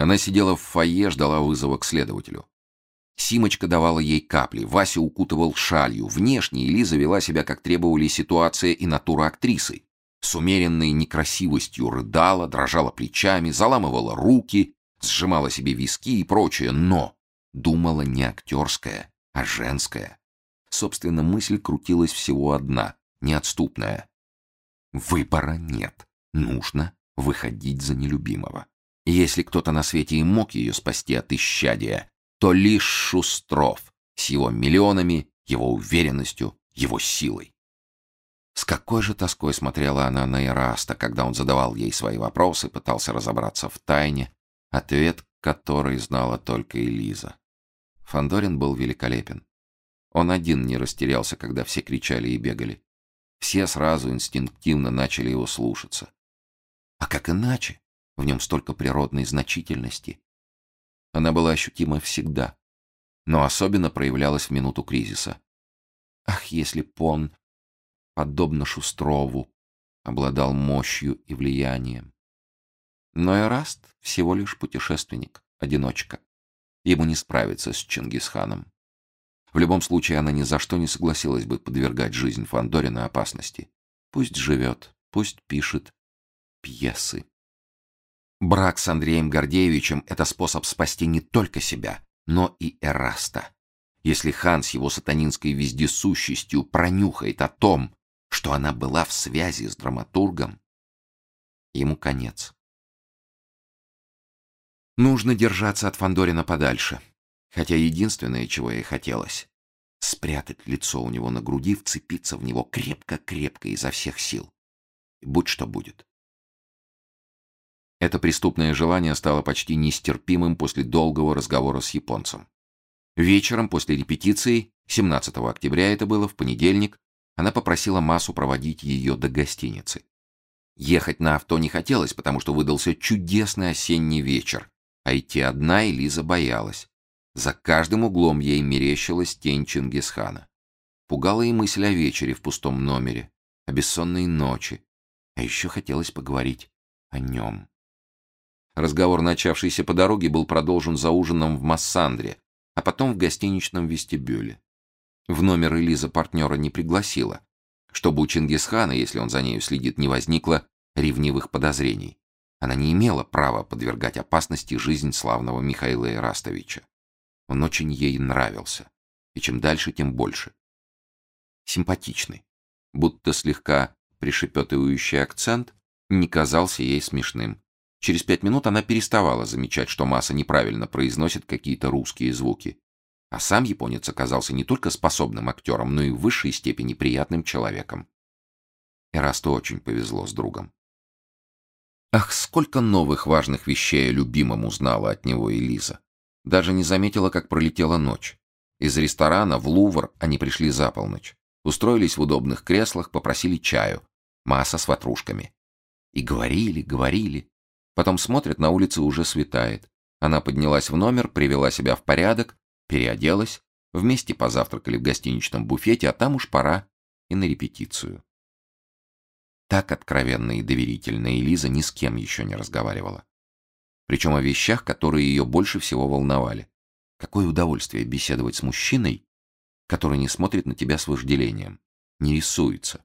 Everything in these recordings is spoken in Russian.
Она сидела в фойе, ждала вызова к следователю. Симочка давала ей капли, Вася укутывал шалью. Внешне Элиза вела себя, как требовали ситуация и натура актрисы. С умеренной некрасивостью рыдала, дрожала плечами, заламывала руки, сжимала себе виски и прочее, но думала не актерская, а женская. Собственно, мысль крутилась всего одна, неотступная. Выбора нет. Нужно выходить за нелюбимого. Если кто-то на свете и мог ее спасти от исчадия, то лишь Шустров с его миллионами, его уверенностью, его силой. С какой же тоской смотрела она на Ираста, когда он задавал ей свои вопросы, пытался разобраться в тайне, ответ который знала только Элиза. Фандорин был великолепен. Он один не растерялся, когда все кричали и бегали. Все сразу инстинктивно начали его слушаться. А как иначе? В нем столько природной значительности. Она была ощутима всегда, но особенно проявлялась в минуту кризиса. Ах, если б он, подобно Шустрову, обладал мощью и влиянием. Но Эраст всего лишь путешественник, одиночка. Ему не справиться с Чингисханом. В любом случае, она ни за что не согласилась бы подвергать жизнь Фандорина опасности. Пусть живет, пусть пишет пьесы. Брак с Андреем Гордеевичем — это способ спасти не только себя, но и Эраста. Если хан с его сатанинской вездесущестью пронюхает о том, что она была в связи с драматургом, ему конец. Нужно держаться от Фандорина подальше. Хотя единственное, чего ей хотелось — спрятать лицо у него на груди, вцепиться в него крепко-крепко изо всех сил. Будь что будет. Это преступное желание стало почти нестерпимым после долгого разговора с японцем. Вечером после репетиции, 17 октября это было, в понедельник, она попросила Массу проводить ее до гостиницы. Ехать на авто не хотелось, потому что выдался чудесный осенний вечер, а идти одна Элиза боялась. За каждым углом ей мерещилась тень Чингисхана. Пугала и мысль о вечере в пустом номере, о бессонной ночи, а еще хотелось поговорить о нем. Разговор, начавшийся по дороге, был продолжен за ужином в Массандре, а потом в гостиничном вестибюле. В номер Элиза партнера не пригласила, чтобы у Чингисхана, если он за нею следит, не возникло ревнивых подозрений. Она не имела права подвергать опасности жизнь славного Михаила Ирастовича. Он очень ей нравился, и чем дальше, тем больше. Симпатичный, будто слегка пришепетывающий акцент не казался ей смешным. Через пять минут она переставала замечать, что Масса неправильно произносит какие-то русские звуки. А сам японец оказался не только способным актером, но и в высшей степени приятным человеком. Эрасту очень повезло с другом. Ах, сколько новых важных вещей о любимом узнала от него Элиза. Даже не заметила, как пролетела ночь. Из ресторана в Лувр они пришли за полночь. Устроились в удобных креслах, попросили чаю. Масса с ватрушками. И говорили, говорили. Потом смотрят, на улице уже светает. Она поднялась в номер, привела себя в порядок, переоделась, вместе позавтракали в гостиничном буфете, а там уж пора и на репетицию. Так откровенно и доверительно Элиза ни с кем еще не разговаривала. Причем о вещах, которые ее больше всего волновали. Какое удовольствие беседовать с мужчиной, который не смотрит на тебя с вожделением, не рисуется,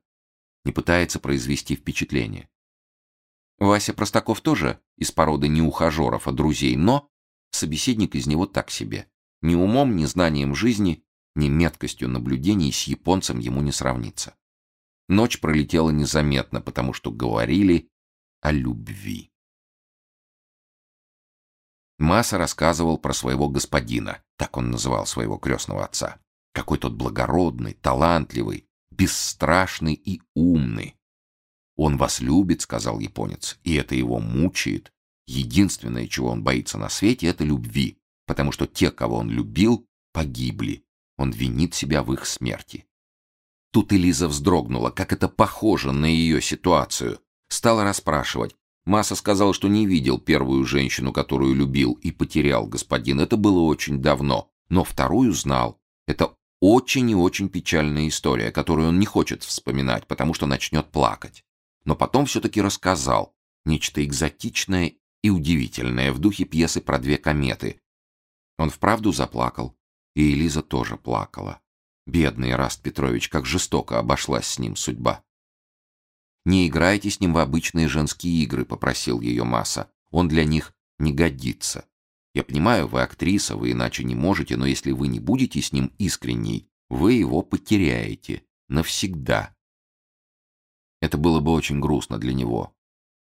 не пытается произвести впечатление. Вася Простаков тоже из породы не ухажеров, а друзей, но собеседник из него так себе. Ни умом, ни знанием жизни, ни меткостью наблюдений с японцем ему не сравнится. Ночь пролетела незаметно, потому что говорили о любви. Масса рассказывал про своего господина, так он называл своего крестного отца. Какой тот благородный, талантливый, бесстрашный и умный. «Он вас любит», — сказал японец, — «и это его мучает. Единственное, чего он боится на свете, — это любви, потому что те, кого он любил, погибли. Он винит себя в их смерти». Тут Элиза вздрогнула, как это похоже на ее ситуацию. Стала расспрашивать. Масса сказал, что не видел первую женщину, которую любил и потерял господин. Это было очень давно. Но вторую знал. Это очень и очень печальная история, которую он не хочет вспоминать, потому что начнет плакать но потом все-таки рассказал нечто экзотичное и удивительное в духе пьесы про две кометы. Он вправду заплакал, и Элиза тоже плакала. Бедный Раст Петрович, как жестоко обошлась с ним судьба. «Не играйте с ним в обычные женские игры», — попросил ее Масса. «Он для них не годится. Я понимаю, вы актриса, вы иначе не можете, но если вы не будете с ним искренней, вы его потеряете. Навсегда». Это было бы очень грустно для него.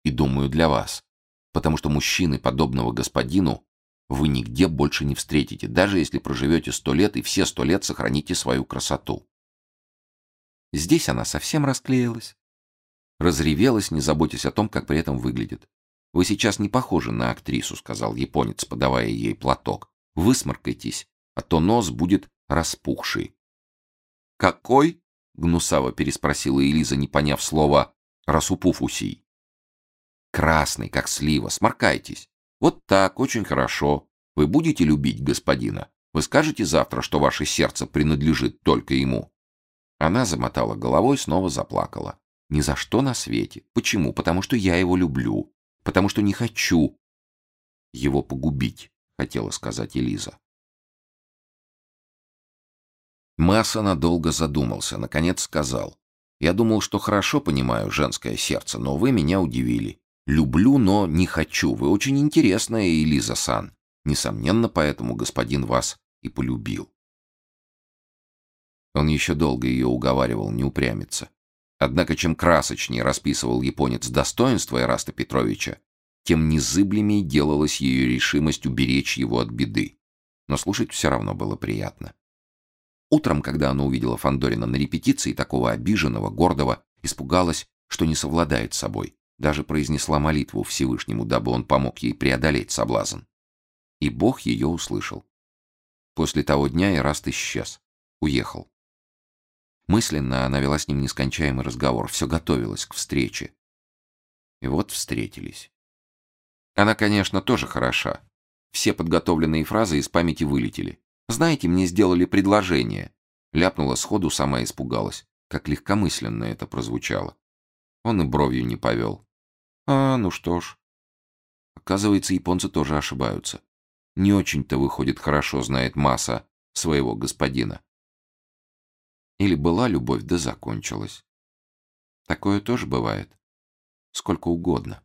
И, думаю, для вас. Потому что мужчины, подобного господину, вы нигде больше не встретите, даже если проживете сто лет и все сто лет сохраните свою красоту. Здесь она совсем расклеилась. Разревелась, не заботясь о том, как при этом выглядит. «Вы сейчас не похожи на актрису», — сказал японец, подавая ей платок. «Высморкайтесь, а то нос будет распухший». «Какой?» — гнусаво переспросила Элиза, не поняв слова «расупуфусий». «Красный, как слива, сморкайтесь». Вот так, очень хорошо. Вы будете любить господина? Вы скажете завтра, что ваше сердце принадлежит только ему?» Она замотала головой, снова заплакала. «Ни за что на свете. Почему? Потому что я его люблю. Потому что не хочу его погубить», — хотела сказать Элиза. Масса надолго задумался, наконец сказал. «Я думал, что хорошо понимаю женское сердце, но вы меня удивили. Люблю, но не хочу. Вы очень интересная, Элиза Сан. Несомненно, поэтому господин вас и полюбил. Он еще долго ее уговаривал не упрямиться. Однако чем красочнее расписывал японец достоинства Эраста Петровича, тем незыблемей делалась ее решимость уберечь его от беды. Но слушать все равно было приятно. Утром, когда она увидела Фандорина на репетиции, такого обиженного, гордого, испугалась, что не совладает с собой. Даже произнесла молитву Всевышнему, дабы он помог ей преодолеть соблазн. И Бог ее услышал. После того дня Ираст исчез. Уехал. Мысленно она вела с ним нескончаемый разговор, все готовилась к встрече. И вот встретились. Она, конечно, тоже хороша. Все подготовленные фразы из памяти вылетели. «Знаете, мне сделали предложение». Ляпнула сходу, сама испугалась. Как легкомысленно это прозвучало. Он и бровью не повел. А, ну что ж. Оказывается, японцы тоже ошибаются. Не очень-то, выходит, хорошо знает масса своего господина. Или была любовь, да закончилась. Такое тоже бывает. Сколько угодно.